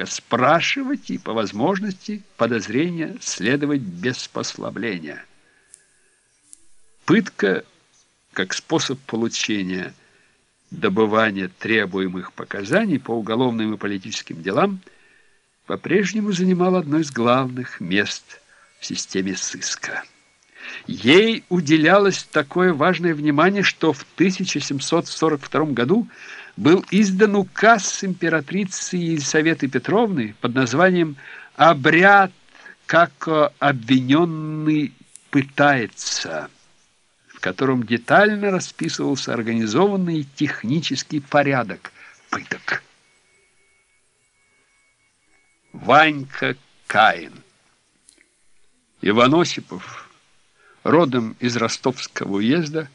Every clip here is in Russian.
только спрашивать и, по возможности, подозрения следовать без послабления. Пытка как способ получения добывания требуемых показаний по уголовным и политическим делам по-прежнему занимал одно из главных мест в системе сыска. Ей уделялось такое важное внимание, что в 1742 году был издан указ императрицы Елисаветы Петровны под названием «Обряд, как обвиненный пытается», в котором детально расписывался организованный технический порядок пыток. Ванька Каин Иван Осипов, родом из Ростовского уезда,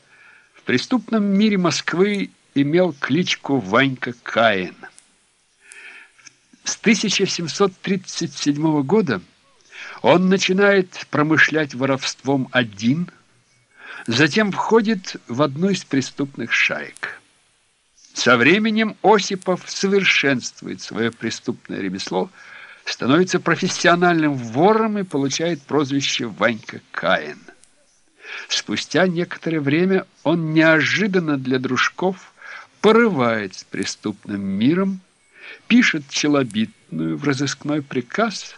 в преступном мире Москвы имел кличку Ванька Каин. С 1737 года он начинает промышлять воровством один, затем входит в одну из преступных шаек. Со временем Осипов совершенствует свое преступное ремесло, становится профессиональным вором и получает прозвище Ванька Каин. Спустя некоторое время он неожиданно для дружков порывает с преступным миром, пишет челобитную в разыскной приказ,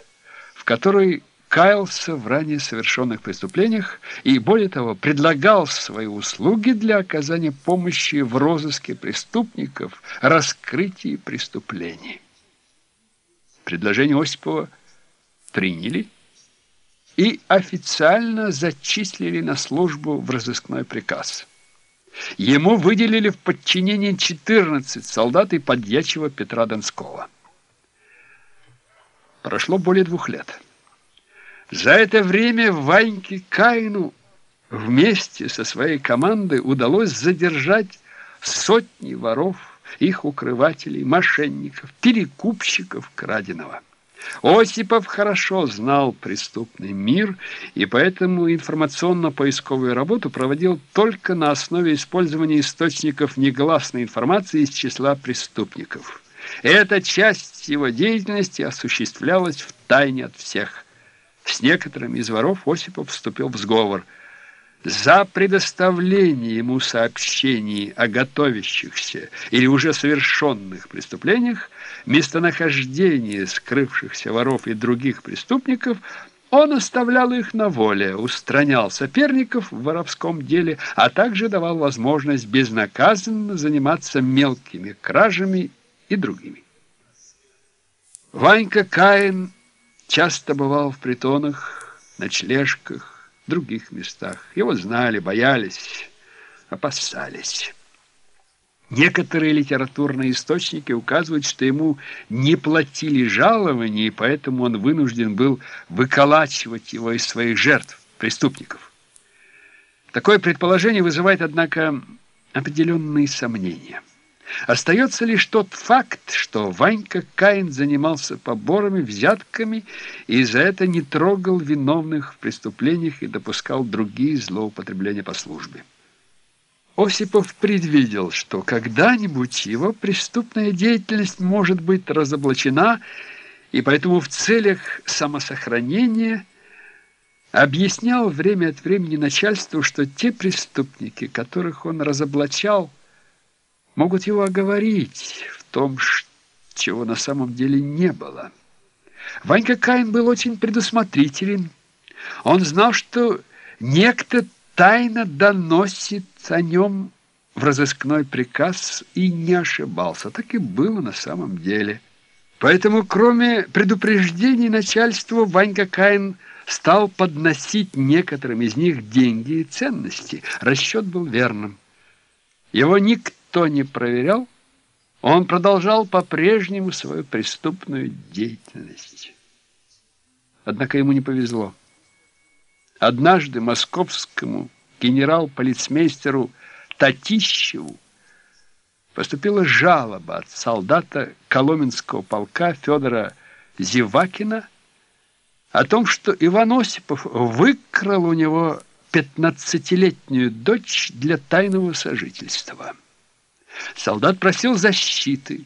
в которой каялся в ранее совершенных преступлениях и, более того, предлагал свои услуги для оказания помощи в розыске преступников, раскрытии преступлений. Предложение Осипова приняли и официально зачислили на службу в разыскной приказ. Ему выделили в подчинение 14 солдат и подьячего Петра Донского. Прошло более двух лет. За это время Ваньке Каину вместе со своей командой удалось задержать сотни воров, их укрывателей, мошенников, перекупщиков краденого. Осипов хорошо знал преступный мир и поэтому информационно-поисковую работу проводил только на основе использования источников негласной информации из числа преступников. Эта часть его деятельности осуществлялась в тайне от всех. С некоторыми из воров Осипов вступил в сговор – за предоставление ему сообщений о готовящихся или уже совершенных преступлениях, местонахождение скрывшихся воров и других преступников, он оставлял их на воле, устранял соперников в воровском деле, а также давал возможность безнаказанно заниматься мелкими кражами и другими. Ванька Каин часто бывал в притонах, ночлежках, других местах. Его знали, боялись, опасались. Некоторые литературные источники указывают, что ему не платили жалования, и поэтому он вынужден был выколачивать его из своих жертв, преступников. Такое предположение вызывает, однако, определенные сомнения. Остается лишь тот факт, что Ванька Каин занимался поборами, взятками и за это не трогал виновных в преступлениях и допускал другие злоупотребления по службе. Осипов предвидел, что когда-нибудь его преступная деятельность может быть разоблачена, и поэтому в целях самосохранения объяснял время от времени начальству, что те преступники, которых он разоблачал, могут его оговорить в том, чего на самом деле не было. Ванька Каин был очень предусмотрителен. Он знал, что некто тайно доносит о нем в разыскной приказ и не ошибался. Так и было на самом деле. Поэтому, кроме предупреждений начальству, Ванька Каин стал подносить некоторым из них деньги и ценности. Расчет был верным. Его никто никто не проверял, он продолжал по-прежнему свою преступную деятельность. Однако ему не повезло. Однажды московскому генерал-полицмейстеру Татищеву поступила жалоба от солдата Коломенского полка Федора Зевакина о том, что Иван Осипов выкрал у него пятнадцатилетнюю дочь для тайного сожительства. Солдат просил защиты.